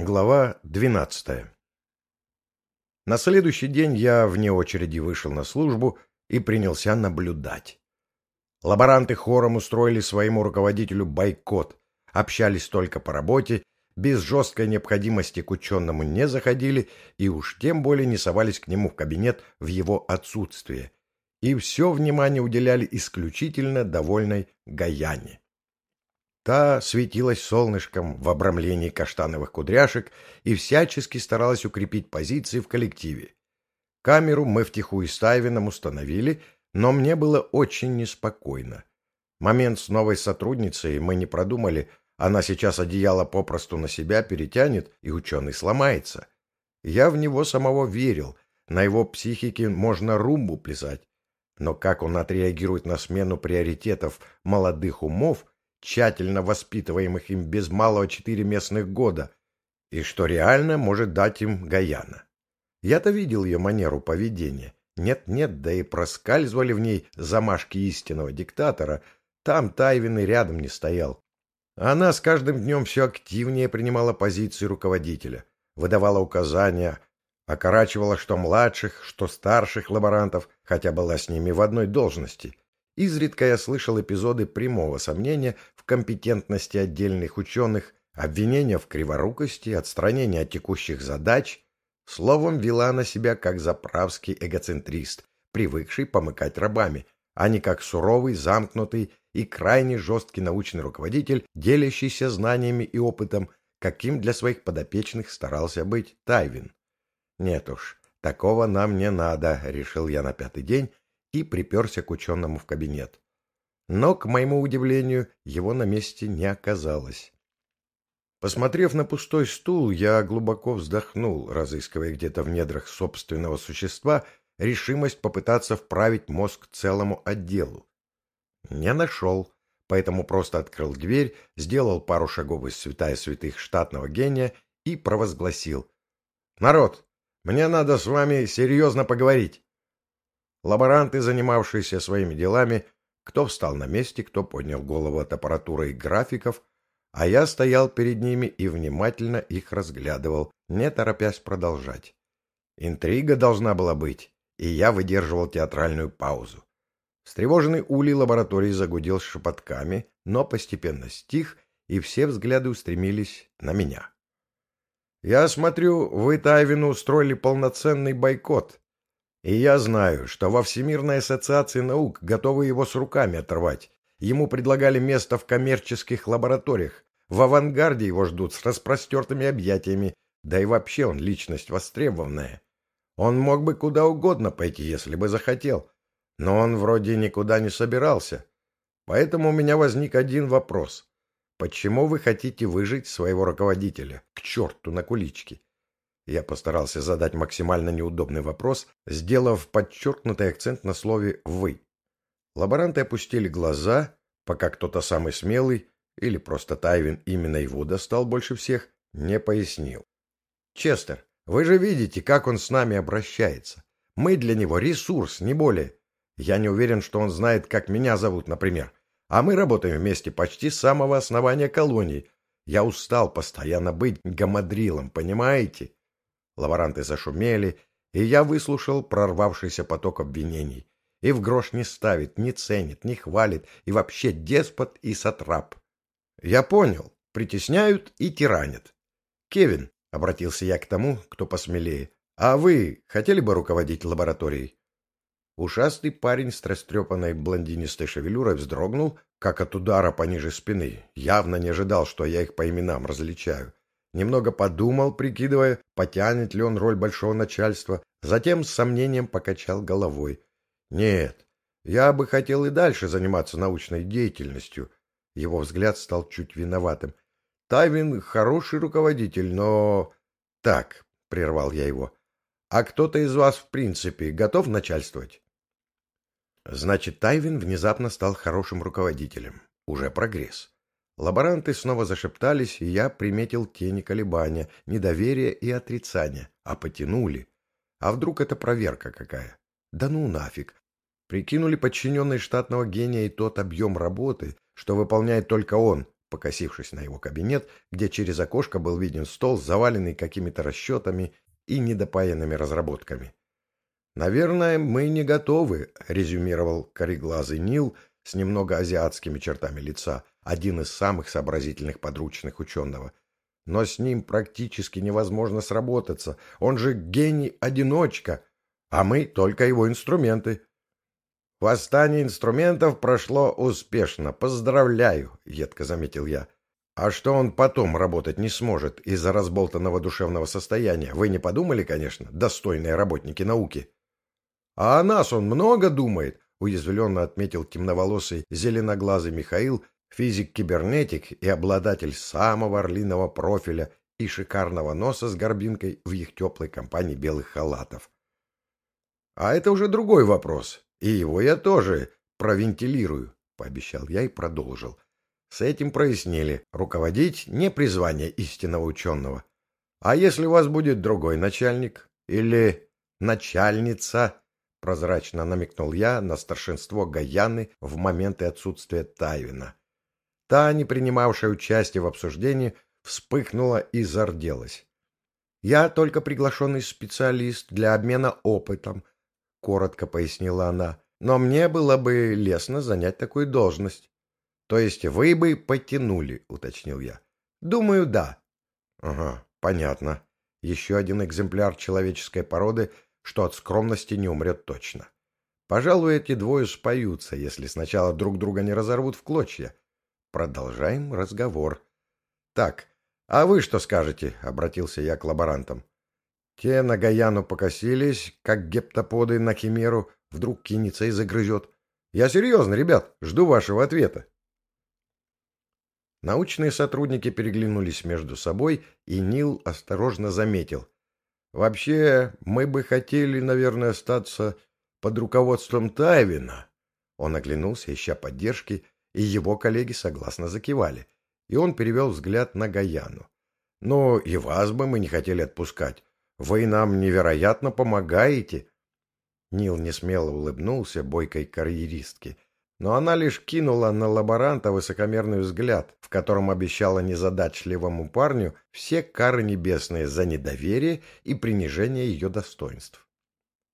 Глава 12 На следующий день я вне очереди вышел на службу и принялся наблюдать. Лаборанты хором устроили своему руководителю бойкот, общались только по работе, без жесткой необходимости к ученому не заходили и уж тем более не совались к нему в кабинет в его отсутствие. И все внимание уделяли исключительно довольной Гаяне. Та светилась солнышком в обрамлении каштановых кудряшек и всячески старалась укрепить позиции в коллективе. Камеру мы втихую с Тайвином установили, но мне было очень неспокойно. Момент с новой сотрудницей мы не продумали, она сейчас одеяло попросту на себя перетянет, и ученый сломается. Я в него самого верил, на его психике можно румбу плясать. Но как он отреагирует на смену приоритетов молодых умов – тщательно воспитываемых им без малого четыре местных года, и что реально может дать им Гаяна. Я-то видел ее манеру поведения. Нет-нет, да и проскальзывали в ней замашки истинного диктатора. Там Тайвин и рядом не стоял. Она с каждым днем все активнее принимала позиции руководителя, выдавала указания, окорачивала что младших, что старших лаборантов, хотя была с ними в одной должности – Изредка я слышал эпизоды прямого сомнения в компетентности отдельных ученых, обвинения в криворукости, отстранения от текущих задач. Словом, вела на себя как заправский эгоцентрист, привыкший помыкать рабами, а не как суровый, замкнутый и крайне жесткий научный руководитель, делящийся знаниями и опытом, каким для своих подопечных старался быть Тайвин. Нет уж, такого нам не надо, решил я на пятый день, и приперся к ученому в кабинет. Но, к моему удивлению, его на месте не оказалось. Посмотрев на пустой стул, я глубоко вздохнул, разыскивая где-то в недрах собственного существа решимость попытаться вправить мозг целому отделу. Не нашел, поэтому просто открыл дверь, сделал пару шагов из святая святых штатного гения и провозгласил. «Народ, мне надо с вами серьезно поговорить. Лаборанты, занимавшиеся своими делами, кто встал на месте, кто поднял голову от аппаратуры и графиков, а я стоял перед ними и внимательно их разглядывал, не торопясь продолжать. Интрига должна была быть, и я выдерживал театральную паузу. Встревоженный улей лаборатории загудел шепотками, но постепенно стих, и все взгляды устремились на меня. «Я смотрю, вы Тайвину устроили полноценный бойкот», и я знаю, что во Всемирной ассоциации наук готовы его с руками оторвать. Ему предлагали место в коммерческих лабораториях. В авангарде его ждут с распростертыми объятиями, да и вообще он личность востребованная. Он мог бы куда угодно пойти, если бы захотел. Но он вроде никуда не собирался. Поэтому у меня возник один вопрос. Почему вы хотите выжить своего руководителя? К черту на кулички. Я постарался задать максимально неудобный вопрос, сделав подчеркнутый акцент на слове «вы». Лаборанты опустили глаза, пока кто-то самый смелый, или просто Тайвин именно его достал больше всех, не пояснил. «Честер, вы же видите, как он с нами обращается. Мы для него ресурс, не более. Я не уверен, что он знает, как меня зовут, например. А мы работаем вместе почти с самого основания колонии. Я устал постоянно быть гамадрилом, понимаете?» Лаборанты зашумели, и я выслушал прорвавшийся поток обвинений. И в грош не ставит, не ценит, не хвалит, и вообще деспот и сатрап. Я понял, притесняют и тиранят. Кевин, — обратился я к тому, кто посмелее, — а вы хотели бы руководить лабораторией? Ушастый парень с растрепанной блондинистой шевелюрой вздрогнул, как от удара пониже спины. Явно не ожидал, что я их по именам различаю. Немного подумал, прикидывая, потянет ли он роль большого начальства, затем с сомнением покачал головой. «Нет, я бы хотел и дальше заниматься научной деятельностью». Его взгляд стал чуть виноватым. «Тайвин хороший руководитель, но...» «Так», — прервал я его, — «а кто-то из вас, в принципе, готов начальствовать?» Значит, Тайвин внезапно стал хорошим руководителем. Уже прогресс. Лаборанты снова зашептались, и я приметил тени колебания, недоверия и отрицания. А потянули. А вдруг это проверка какая? Да ну нафиг. Прикинули подчиненные штатного гения и тот объем работы, что выполняет только он, покосившись на его кабинет, где через окошко был виден стол, заваленный какими-то расчетами и недопаянными разработками. «Наверное, мы не готовы», — резюмировал кореглазый Нил с немного азиатскими чертами лица, один из самых сообразительных подручных ученого. «Но с ним практически невозможно сработаться. Он же гений-одиночка, а мы только его инструменты». «Восстание инструментов прошло успешно. Поздравляю», — едко заметил я. «А что он потом работать не сможет из-за разболтанного душевного состояния? Вы не подумали, конечно, достойные работники науки?» «А о нас он много думает», — уязвленно отметил темноволосый зеленоглазый Михаил, физик-кибернетик и обладатель самого орлиного профиля и шикарного носа с горбинкой в их теплой компании белых халатов. «А это уже другой вопрос. И его я тоже провентилирую, пообещал я и продолжил. С этим прояснили. Руководить не призвание истинного ученого. А если у вас будет другой начальник? Или начальница? Прозрачно намекнул я на старшинство Гаяны в моменты отсутствия Тайвина. Та, не принимавшая участие в обсуждении, вспыхнула и зарделась. «Я только приглашенный специалист для обмена опытом», — коротко пояснила она. «Но мне было бы лестно занять такую должность». «То есть вы бы потянули», — уточнил я. «Думаю, да». «Ага, понятно. Еще один экземпляр человеческой породы, что от скромности не умрет точно. Пожалуй, эти двое споются, если сначала друг друга не разорвут в клочья. Продолжаем разговор. Так, а вы что скажете?» — обратился я к лаборантам. Те на Гаяну покосились, как гептоподы на химеру, вдруг кинется и загрызет. Я серьезно, ребят, жду вашего ответа. Научные сотрудники переглянулись между собой, и Нил осторожно заметил. «Вообще, мы бы хотели, наверное, остаться под руководством Тайвина». Он оглянулся, ища поддержки, и его коллеги согласно закивали. И он перевел взгляд на Гаяну. «Но и вас бы мы не хотели отпускать. Вы нам невероятно помогаете. Нил несмело улыбнулся бойкой карьеристке, но она лишь кинула на лаборанта высокомерный взгляд, в котором обещала незадачливому парню все кары небесные за недоверие и принижение ее достоинств.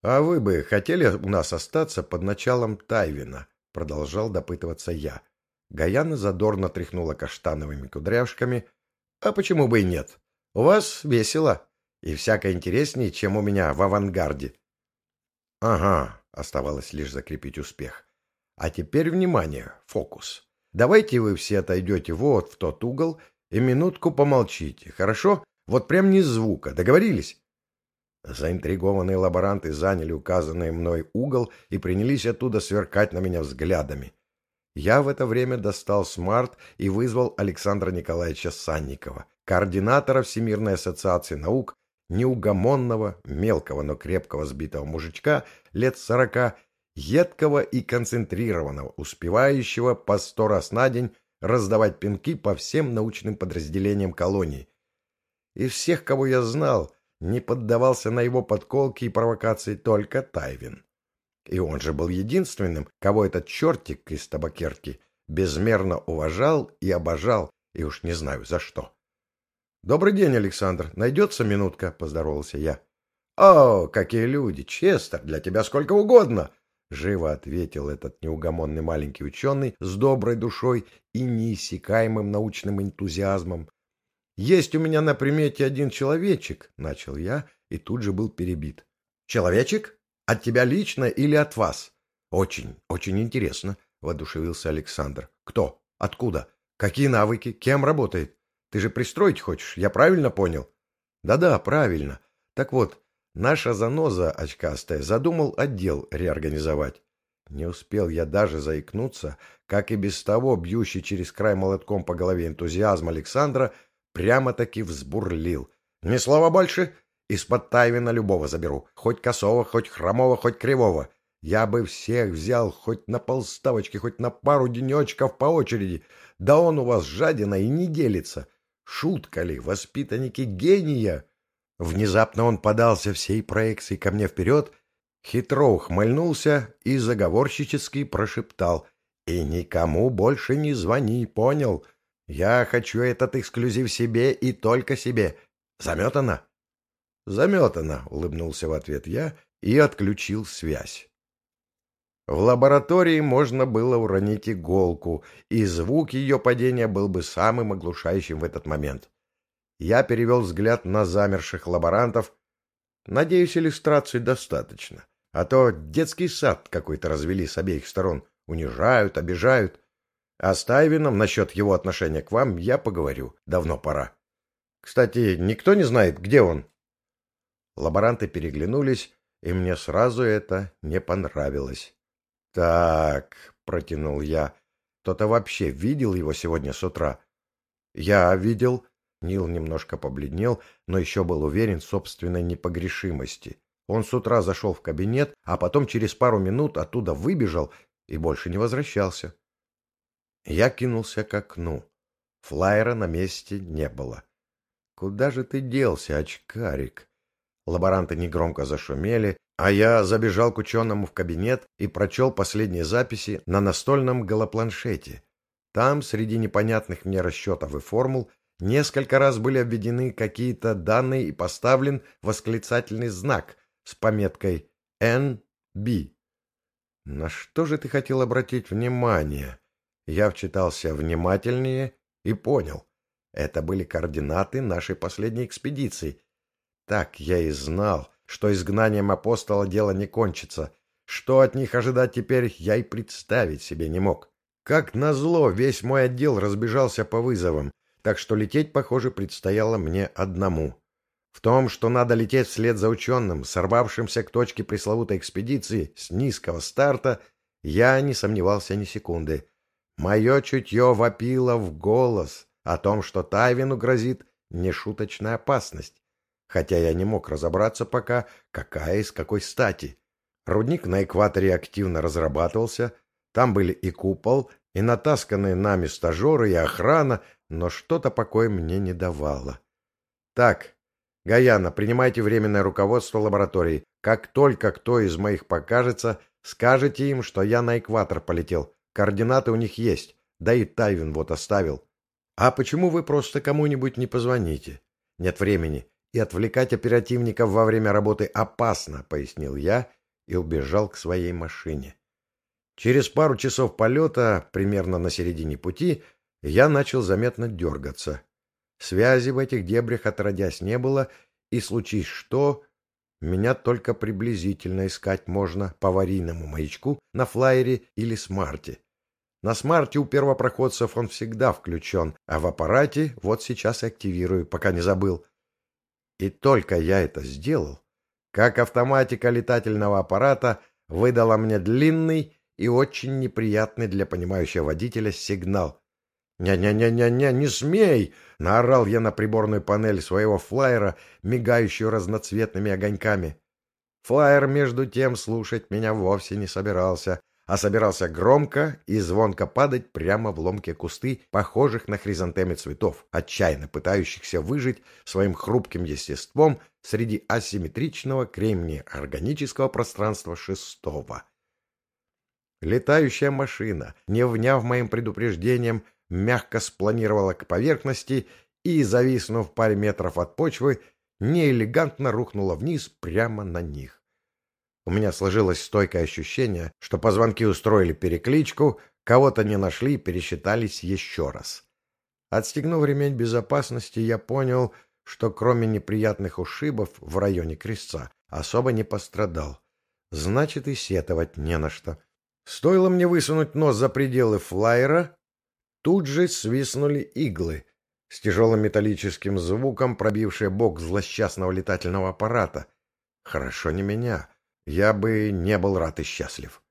«А вы бы хотели у нас остаться под началом Тайвина?» — продолжал допытываться я. Гаяна задорно тряхнула каштановыми кудряшками. «А почему бы и нет? У вас весело и всяко интереснее, чем у меня в авангарде. Ага, оставалось лишь закрепить успех. А теперь внимание, фокус. Давайте вы все отойдете вот в тот угол и минутку помолчите, хорошо? Вот прям ни звука, договорились? Заинтригованные лаборанты заняли указанный мной угол и принялись оттуда сверкать на меня взглядами. Я в это время достал смарт и вызвал Александра Николаевича Санникова, координатора Всемирной ассоциации наук неугомонного, мелкого, но крепкого сбитого мужичка лет сорока, едкого и концентрированного, успевающего по сто раз на день раздавать пинки по всем научным подразделениям колонии. Из всех, кого я знал, не поддавался на его подколки и провокации только Тайвин. И он же был единственным, кого этот чертик из табакерки безмерно уважал и обожал, и уж не знаю за что. «Добрый день, Александр. Найдется минутка?» — поздоровался я. «О, какие люди! Честер, для тебя сколько угодно!» Живо ответил этот неугомонный маленький ученый с доброй душой и неиссякаемым научным энтузиазмом. «Есть у меня на примете один человечек», — начал я и тут же был перебит. «Человечек? От тебя лично или от вас?» «Очень, очень интересно», — воодушевился Александр. «Кто? Откуда? Какие навыки? Кем работает?» Ты же пристроить хочешь, я правильно понял? Да-да, правильно. Так вот, наша заноза очкастая задумал отдел реорганизовать. Не успел я даже заикнуться, как и без того бьющий через край молотком по голове энтузиазм Александра прямо-таки взбурлил. Ни слова больше, из-под Тайвина любого заберу, хоть косого, хоть хромого, хоть кривого. Я бы всех взял хоть на полставочки, хоть на пару денечков по очереди. Да он у вас жадина и не делится. Шутка ли, воспитанники гения? Внезапно он подался всей проекцией ко мне вперед, хитро ухмыльнулся и заговорщически прошептал. «И никому больше не звони, понял? Я хочу этот эксклюзив себе и только себе. Заметано? Заметано, улыбнулся в ответ я и отключил связь. В лаборатории можно было уронить иголку, и звук ее падения был бы самым оглушающим в этот момент. Я перевел взгляд на замерших лаборантов. Надеюсь, иллюстраций достаточно. А то детский сад какой-то развели с обеих сторон. Унижают, обижают. А с Тайвином насчет его отношения к вам я поговорю. Давно пора. Кстати, никто не знает, где он? Лаборанты переглянулись, и мне сразу это не понравилось. «Так», — протянул я, — «кто-то вообще видел его сегодня с утра?» «Я видел». Нил немножко побледнел, но еще был уверен в собственной непогрешимости. Он с утра зашел в кабинет, а потом через пару минут оттуда выбежал и больше не возвращался. Я кинулся к окну. Флайера на месте не было. «Куда же ты делся, очкарик?» Лаборанты негромко зашумели, а я забежал к ученому в кабинет и прочел последние записи на настольном голопланшете. Там, среди непонятных мне расчетов и формул, несколько раз были обведены какие-то данные и поставлен восклицательный знак с пометкой «NB». На что же ты хотел обратить внимание? Я вчитался внимательнее и понял. Это были координаты нашей последней экспедиции. Так я и знал что изгнанием апостола дело не кончится. Что от них ожидать теперь, я и представить себе не мог. Как назло, весь мой отдел разбежался по вызовам, так что лететь, похоже, предстояло мне одному. В том, что надо лететь вслед за ученым, сорвавшимся к точке пресловутой экспедиции с низкого старта, я не сомневался ни секунды. Мое чутье вопило в голос о том, что Тайвину грозит нешуточная опасность хотя я не мог разобраться пока, какая и с какой стати. Рудник на экваторе активно разрабатывался, там были и купол, и натасканные нами стажеры, и охрана, но что-то покоя мне не давало. Так, Гаяна, принимайте временное руководство лаборатории. Как только кто из моих покажется, скажете им, что я на экватор полетел. Координаты у них есть, да и Тайвин вот оставил. А почему вы просто кому-нибудь не позвоните? Нет времени и отвлекать оперативников во время работы опасно, пояснил я и убежал к своей машине. Через пару часов полета, примерно на середине пути, я начал заметно дергаться. Связи в этих дебрях отродясь не было, и случись что, меня только приблизительно искать можно по аварийному маячку на флайере или смарте. На смарте у первопроходцев он всегда включен, а в аппарате вот сейчас активирую, пока не забыл. И только я это сделал, как автоматика летательного аппарата выдала мне длинный и очень неприятный для понимающего водителя сигнал. «Не-не-не-не-не, не смей!» — наорал я на приборную панель своего флайера, мигающую разноцветными огоньками. Флайер, между тем, слушать меня вовсе не собирался, а собирался громко и звонко падать прямо в ломкие кусты, похожих на хризантемы цветов, отчаянно пытающихся выжить своим хрупким естеством среди асимметричного кремния органического пространства шестого. Летающая машина, не вняв моим предупреждением, мягко спланировала к поверхности и, зависнув в метров от почвы, неэлегантно рухнула вниз прямо на них. У меня сложилось стойкое ощущение, что позвонки устроили перекличку, кого-то не нашли и пересчитались еще раз. Отстегнув ремень безопасности, я понял, что кроме неприятных ушибов в районе крестца особо не пострадал. Значит, и сетовать не на что. Стоило мне высунуть нос за пределы флайера, тут же свистнули иглы с тяжелым металлическим звуком, пробившие бок злосчастного летательного аппарата. Хорошо не меня я бы не был рад и счастлив.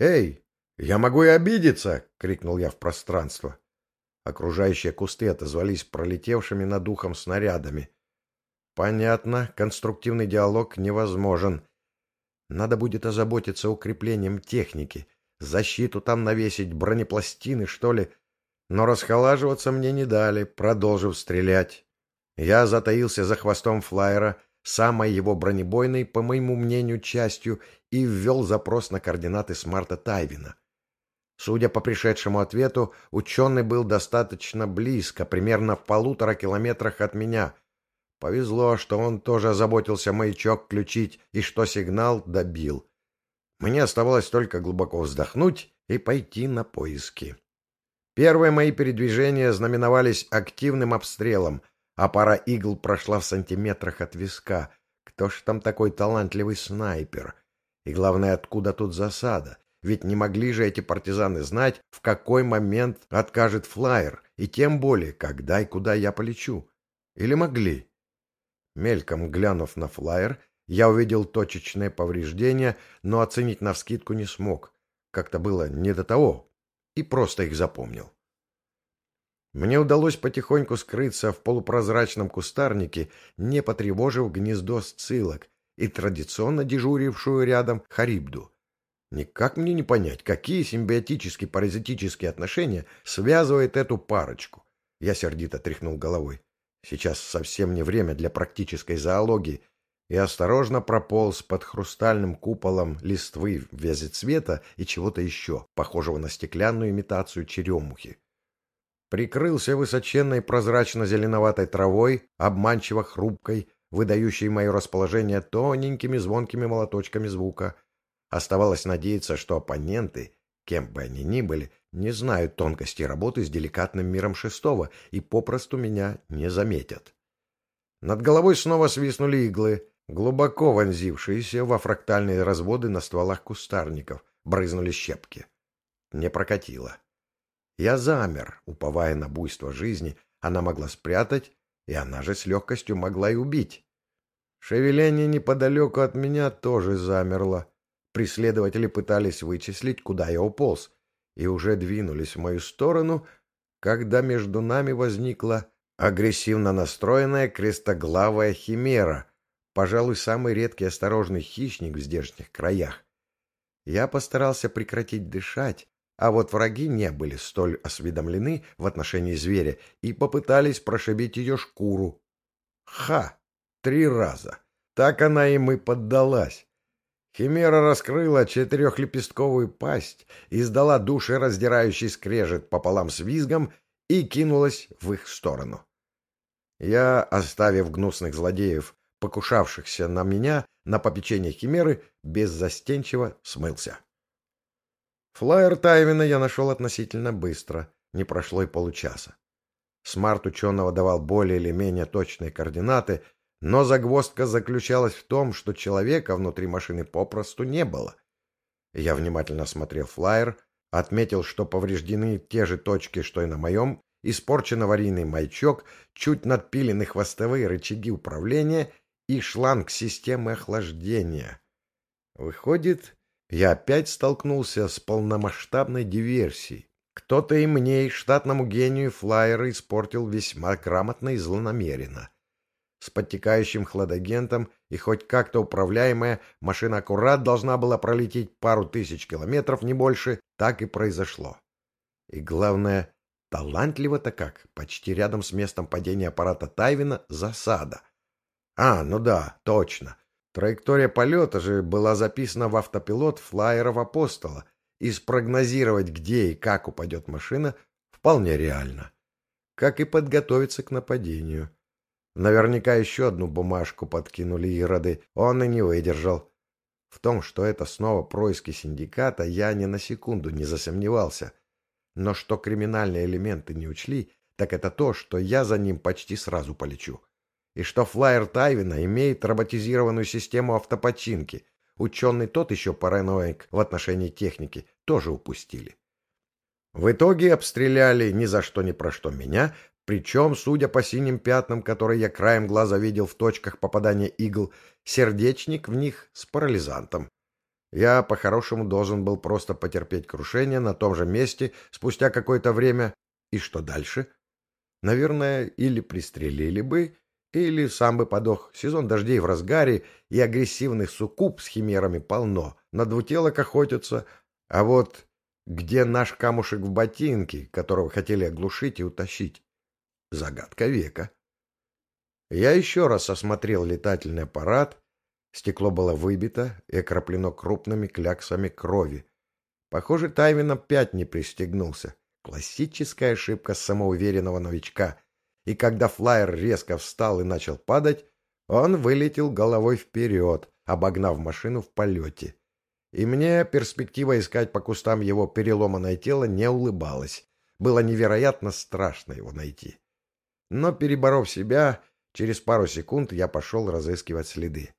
«Эй, я могу и обидеться!» — крикнул я в пространство. Окружающие кусты отозвались пролетевшими над ухом снарядами. Понятно, конструктивный диалог невозможен. Надо будет озаботиться укреплением техники, защиту там навесить, бронепластины, что ли. Но расхолаживаться мне не дали, продолжив стрелять. Я затаился за хвостом флайера, самой его бронебойной, по моему мнению, частью, и ввел запрос на координаты смарта Тайвина. Судя по пришедшему ответу, ученый был достаточно близко, примерно в полутора километрах от меня. Повезло, что он тоже озаботился маячок включить и что сигнал добил. Мне оставалось только глубоко вздохнуть и пойти на поиски. Первые мои передвижения знаменовались активным обстрелом, а пара игл прошла в сантиметрах от виска. Кто ж там такой талантливый снайпер? И главное, откуда тут засада? Ведь не могли же эти партизаны знать, в какой момент откажет флайер, и тем более, когда и куда я полечу. Или могли? Мельком глянув на флайер, я увидел точечные повреждения, но оценить навскидку не смог. Как-то было не до того, и просто их запомнил. Мне удалось потихоньку скрыться в полупрозрачном кустарнике, не потревожив гнездо сцилок и традиционно дежурившую рядом харибду. Никак мне не понять, какие симбиотические паразитические отношения связывают эту парочку. Я сердито тряхнул головой. Сейчас совсем не время для практической зоологии, и осторожно прополз под хрустальным куполом листвы в вязе цвета и чего-то еще, похожего на стеклянную имитацию черемухи. Прикрылся высоченной прозрачно-зеленоватой травой, обманчиво хрупкой, выдающей мое расположение тоненькими звонкими молоточками звука — Оставалось надеяться, что оппоненты, кем бы они ни были, не знают тонкости работы с деликатным миром шестого и попросту меня не заметят. Над головой снова свистнули иглы, глубоко вонзившиеся во фрактальные разводы на стволах кустарников, брызнули щепки. Не прокатило. Я замер, уповая на буйство жизни, она могла спрятать, и она же с легкостью могла и убить. Шевеление неподалеку от меня тоже замерло. Преследователи пытались вычислить, куда я уполз, и уже двинулись в мою сторону, когда между нами возникла агрессивно настроенная крестоглавая химера, пожалуй, самый редкий осторожный хищник в здешних краях. Я постарался прекратить дышать, а вот враги не были столь осведомлены в отношении зверя и попытались прошибить ее шкуру. Ха! Три раза! Так она им и поддалась. Химера раскрыла четырехлепестковую пасть, издала душераздирающий скрежет пополам с визгом и кинулась в их сторону. Я, оставив гнусных злодеев, покушавшихся на меня, на попечение Химеры, беззастенчиво смылся. Флайер Тайвина я нашел относительно быстро, не прошло и получаса. Смарт ученого давал более или менее точные координаты, но загвоздка заключалась в том, что человека внутри машины попросту не было. Я внимательно осмотрел флайер, отметил, что повреждены те же точки, что и на моем, испорчен аварийный маячок, чуть надпилены хвостовые рычаги управления и шланг системы охлаждения. Выходит, я опять столкнулся с полномасштабной диверсией. Кто-то и мне, и штатному гению флайера испортил весьма грамотно и злонамеренно. С подтекающим хладагентом и хоть как-то управляемая, машина аккурат должна была пролететь пару тысяч километров, не больше, так и произошло. И главное, талантливо-то как, почти рядом с местом падения аппарата Тайвина засада. А, ну да, точно. Траектория полета же была записана в автопилот флайеров Апостола, и спрогнозировать, где и как упадет машина, вполне реально. Как и подготовиться к нападению. Наверняка еще одну бумажку подкинули ироды. Он и не выдержал. В том, что это снова происки синдиката, я ни на секунду не засомневался. Но что криминальные элементы не учли, так это то, что я за ним почти сразу полечу. И что флайер Тайвина имеет роботизированную систему автопочинки. Ученый тот еще параноик в отношении техники тоже упустили. В итоге обстреляли ни за что ни про что меня, причем, судя по синим пятнам, которые я краем глаза видел в точках попадания игл, сердечник в них с парализантом. Я, по-хорошему, должен был просто потерпеть крушение на том же месте спустя какое-то время. И что дальше? Наверное, или пристрелили бы, или сам бы подох. Сезон дождей в разгаре, и агрессивных суккуб с химерами полно. На двутелок охотятся. А вот где наш камушек в ботинке, которого хотели оглушить и утащить? Загадка века. Я еще раз осмотрел летательный аппарат. Стекло было выбито и окроплено крупными кляксами крови. Похоже, Тайвин опять не пристегнулся. Классическая ошибка самоуверенного новичка. И когда флайер резко встал и начал падать, он вылетел головой вперед, обогнав машину в полете. И мне перспектива искать по кустам его переломанное тело не улыбалась. Было невероятно страшно его найти. Но, переборов себя, через пару секунд я пошел разыскивать следы.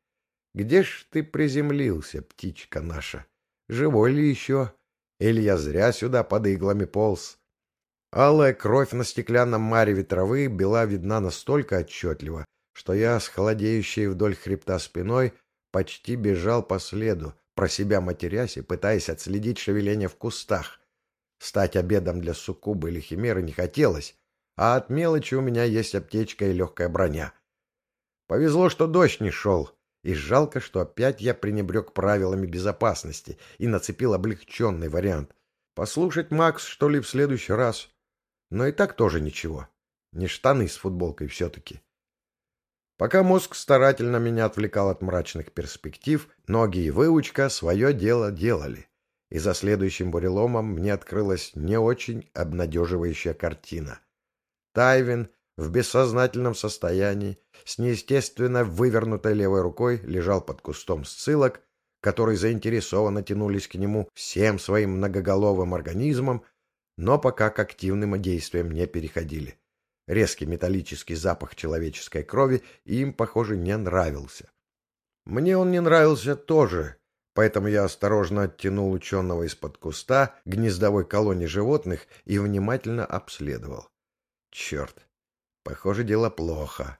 Где ж ты приземлился, птичка наша? Живой ли еще? Или я зря сюда под иглами полз? Алая кровь на стеклянном мареве травы была видна настолько отчетливо, что я с холодеющей вдоль хребта спиной почти бежал по следу, про себя матерясь и пытаясь отследить шевеление в кустах. Стать обедом для суккубы или химеры не хотелось, а от мелочи у меня есть аптечка и легкая броня. Повезло, что дождь не шел, и жалко, что опять я пренебрег правилами безопасности и нацепил облегченный вариант. Послушать Макс, что ли, в следующий раз. Но и так тоже ничего. Не штаны с футболкой все-таки. Пока мозг старательно меня отвлекал от мрачных перспектив, ноги и выучка свое дело делали. И за следующим буреломом мне открылась не очень обнадеживающая картина. Тайвин в бессознательном состоянии, с неестественно вывернутой левой рукой, лежал под кустом сцилок, которые заинтересованно тянулись к нему всем своим многоголовым организмом, но пока к активным действиям не переходили. Резкий металлический запах человеческой крови им, похоже, не нравился. Мне он не нравился тоже, поэтому я осторожно оттянул ученого из-под куста гнездовой колонии животных и внимательно обследовал. Черт, похоже, дело плохо.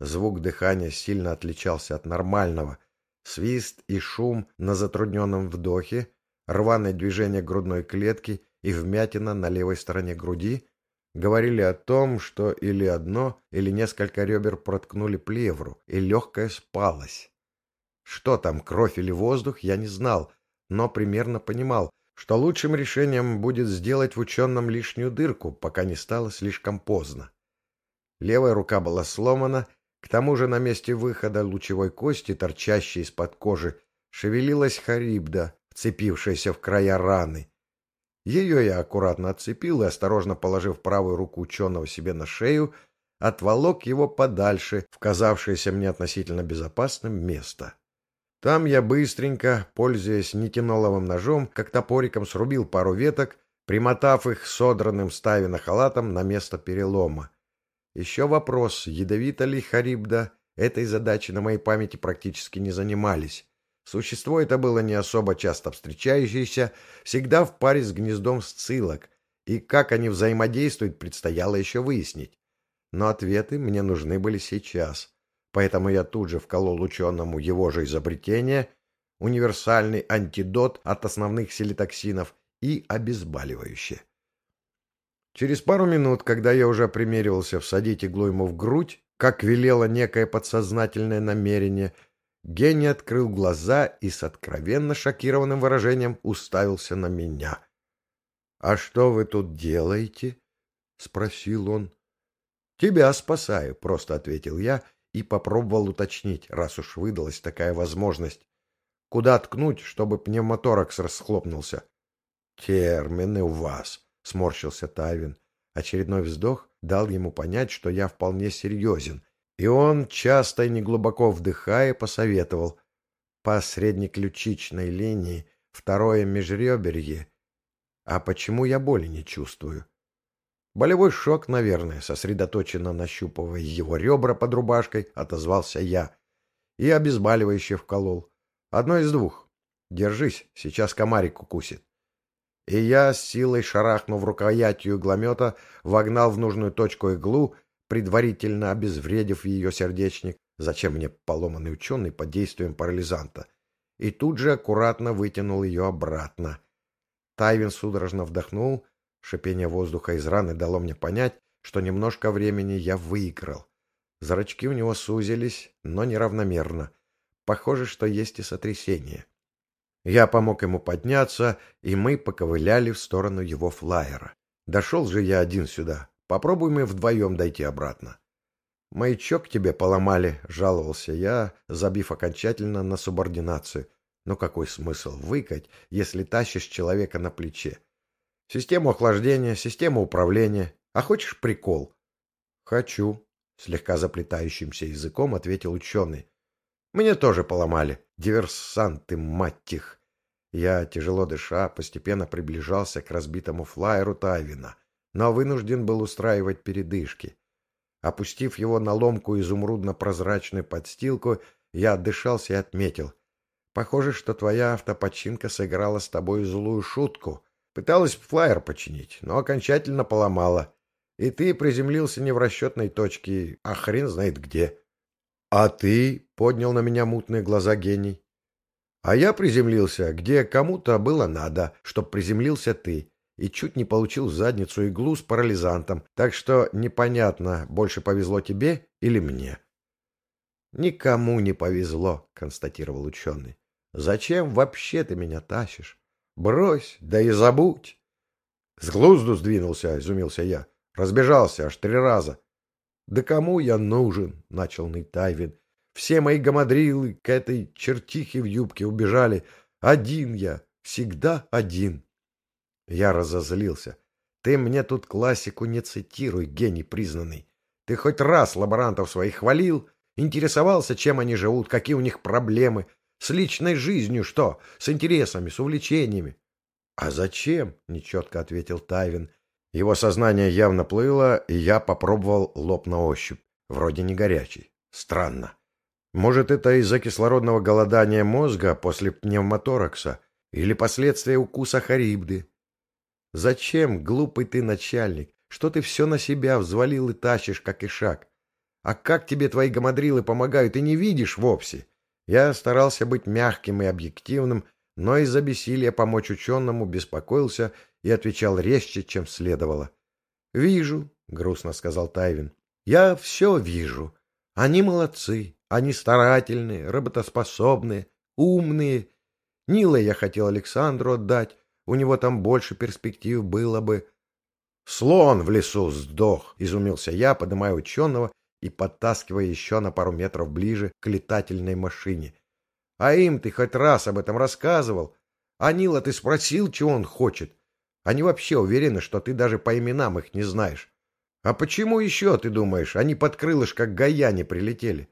Звук дыхания сильно отличался от нормального. Свист и шум на затрудненном вдохе, рваное движение грудной клетки и вмятина на левой стороне груди говорили о том, что или одно, или несколько ребер проткнули плевру, и легкое спалось. Что там, кровь или воздух, я не знал, но примерно понимал, что лучшим решением будет сделать в ученом лишнюю дырку, пока не стало слишком поздно. Левая рука была сломана, к тому же на месте выхода лучевой кости, торчащей из-под кожи, шевелилась харибда, вцепившаяся в края раны, ее я аккуратно отцепил и, осторожно положив правую руку ученого себе на шею, отволок его подальше в казавшееся мне относительно безопасным место. Там я быстренько, пользуясь нитиноловым ножом, как топориком срубил пару веток, примотав их содранным ставина халатом на место перелома. Еще вопрос, ядовита ли Харибда, этой задачи на моей памяти практически не занимались. Существо это было не особо часто встречающееся, всегда в паре с гнездом сцилок, и как они взаимодействуют, предстояло еще выяснить. Но ответы мне нужны были сейчас, поэтому я тут же вколол ученому его же изобретение, универсальный антидот от основных селитоксинов и обезболивающее. Через пару минут, когда я уже примеривался всадить иглу ему в грудь, как велело некое подсознательное намерение – Гений открыл глаза и с откровенно шокированным выражением уставился на меня. — А что вы тут делаете? — спросил он. — Тебя спасаю, — просто ответил я и попробовал уточнить, раз уж выдалась такая возможность. Куда ткнуть, чтобы пневмоторакс расхлопнулся? — Термины у вас, — сморщился Тайвин. Очередной вздох дал ему понять, что я вполне серьезен, и он, часто и неглубоко вдыхая, посоветовал по среднеключичной линии второе межреберье. А почему я боли не чувствую? Болевой шок, наверное, сосредоточенно нащупывая его ребра под рубашкой, отозвался я. И обезболивающее вколол. Одно из двух. Держись, сейчас комарик укусит. И я, с силой шарахнув рукоятью игломета, вогнал в нужную точку иглу предварительно обезвредив ее сердечник, зачем мне поломанный ученый под действием парализанта, и тут же аккуратно вытянул ее обратно. Тайвин судорожно вдохнул, шипение воздуха из раны дало мне понять, что немножко времени я выиграл. Зрачки у него сузились, но неравномерно. Похоже, что есть и сотрясение. Я помог ему подняться, и мы поковыляли в сторону его флайера. Дошел же я один сюда, Попробуем и вдвоем дойти обратно. «Маячок тебе поломали», — жаловался я, забив окончательно на субординацию. Но какой смысл выкать, если тащишь человека на плече? Систему охлаждения, систему управления. А хочешь прикол? Хочу, слегка заплетающимся языком ответил ученый. Мне тоже поломали. Диверсанты, мать их. Я, тяжело дыша, постепенно приближался к разбитому флайеру Тайвина, но вынужден был устраивать передышки. Опустив его на ломкую изумрудно-прозрачную подстилку, я отдышался и отметил. Похоже, что твоя автопочинка сыграла с тобой злую шутку. Пыталась флайер починить, но окончательно поломала. И ты приземлился не в расчетной точке, а хрен знает где. — А ты? — поднял на меня мутные глаза гений. — А я приземлился, где кому-то было надо, чтоб приземлился ты, и чуть не получил в задницу иглу с парализантом, так что непонятно, больше повезло тебе или мне. — Никому не повезло, — констатировал ученый. — Зачем вообще ты меня тащишь? Брось, да и забудь. — С глузду сдвинулся, — изумился я. Разбежался аж три раза. «Да кому я нужен?» — начал ныть. «Все мои гамадрилы к этой чертихе в юбке убежали. Один я, всегда один». Я разозлился. «Ты мне тут классику не цитируй, гений признанный. Ты хоть раз лаборантов своих хвалил, интересовался, чем они живут, какие у них проблемы, с личной жизнью что, с интересами, с увлечениями?» «А зачем?» — нечетко ответил Тайвин. Его сознание явно плыло, и я попробовал лоб на ощупь. Вроде не горячий. Странно. Может, это из-за кислородного голодания мозга после пневмоторакса или последствия укуса харибды. Зачем, глупый ты начальник, что ты все на себя взвалил и тащишь, как и шаг? А как тебе твои гамадрилы помогают, и не видишь вовсе? Я старался быть мягким и объективным, но из-за бессилия помочь ученому беспокоился и отвечал резче, чем следовало. — Вижу, — грустно сказал Тайвин. — Я все вижу. Они молодцы, они старательные, работоспособные, умные. Нила я хотел Александру отдать, у него там больше перспектив было бы. — Слон в лесу сдох, — изумился я, поднимая ученого и подтаскивая еще на пару метров ближе к летательной машине. — А им ты хоть раз об этом рассказывал? А Нила ты спросил, чего он хочет? Они вообще уверены, что ты даже по именам их не знаешь. А почему еще, ты думаешь, они под крылышко к Гаяне прилетели?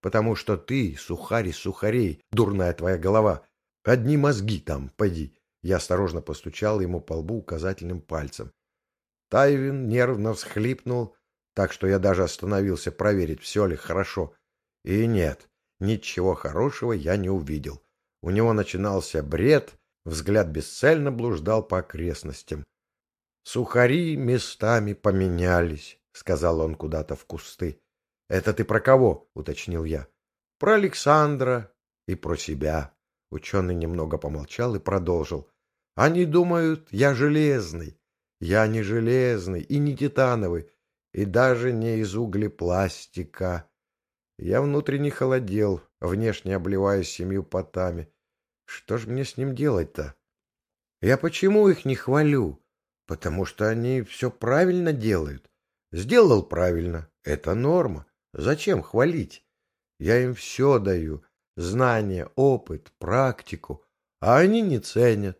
Потому что ты, сухарь сухарей, дурная твоя голова. Одни мозги там, поди. Я осторожно постучал ему по лбу указательным пальцем. Тайвин нервно всхлипнул, так что я даже остановился проверить, все ли хорошо. И нет, ничего хорошего я не увидел. У него начинался бред, Взгляд бесцельно блуждал по окрестностям. «Сухари местами поменялись», — сказал он куда-то в кусты. «Это ты про кого?» — уточнил я. «Про Александра и про себя». Ученый немного помолчал и продолжил. «Они думают, я железный. Я не железный и не титановый, и даже не из углепластика. Я внутренне холодел, внешне обливаясь семью потами. Что ж мне с ним делать-то? Я почему их не хвалю? Потому что они все правильно делают. Сделал правильно. Это норма. Зачем хвалить? Я им все даю. Знания, опыт, практику. А они не ценят.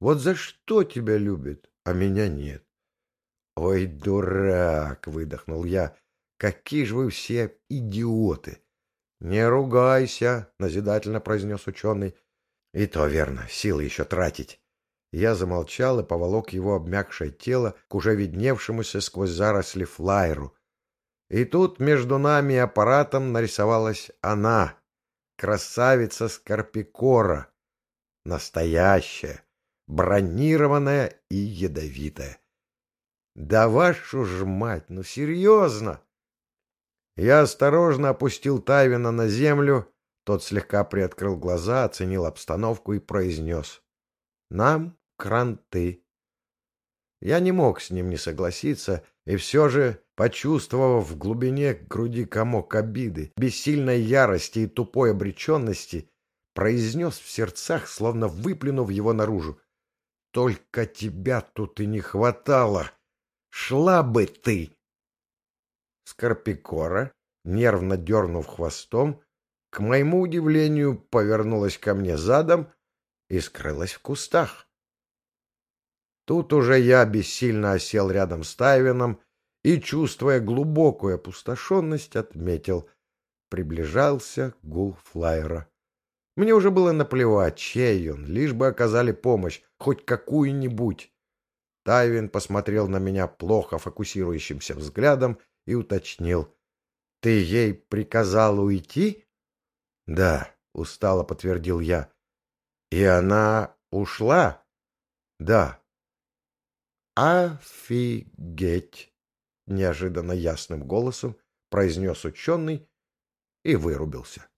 Вот за что тебя любят, а меня нет. Ой, дурак, выдохнул я. Какие же вы все идиоты. Не ругайся, назидательно произнес ученый. И то верно, силы еще тратить. Я замолчал и поволок его обмякшее тело к уже видневшемуся сквозь заросли флайеру. И тут между нами и аппаратом нарисовалась она, красавица Скорпикора, настоящая, бронированная и ядовитая. Да вашу ж мать, ну серьезно! Я осторожно опустил Тайвина на землю тот слегка приоткрыл глаза, оценил обстановку и произнес. «Нам кранты». Я не мог с ним не согласиться, и все же, почувствовав в глубине груди комок обиды, бессильной ярости и тупой обреченности, произнес в сердцах, словно выплюнув его наружу. «Только тебя тут и не хватало! Шла бы ты!» Скорпикора, нервно дернув хвостом, к моему удивлению, повернулась ко мне задом и скрылась в кустах. Тут уже я бессильно осел рядом с Тайвином и, чувствуя глубокую опустошенность, отметил — приближался гул флайера. Мне уже было наплевать, чей он, лишь бы оказали помощь, хоть какую-нибудь. Тайвин посмотрел на меня плохо фокусирующимся взглядом и уточнил. — Ты ей приказал уйти? — Да, — устало подтвердил я. — И она ушла? — Да. — Офигеть! — неожиданно ясным голосом произнес ученый и вырубился.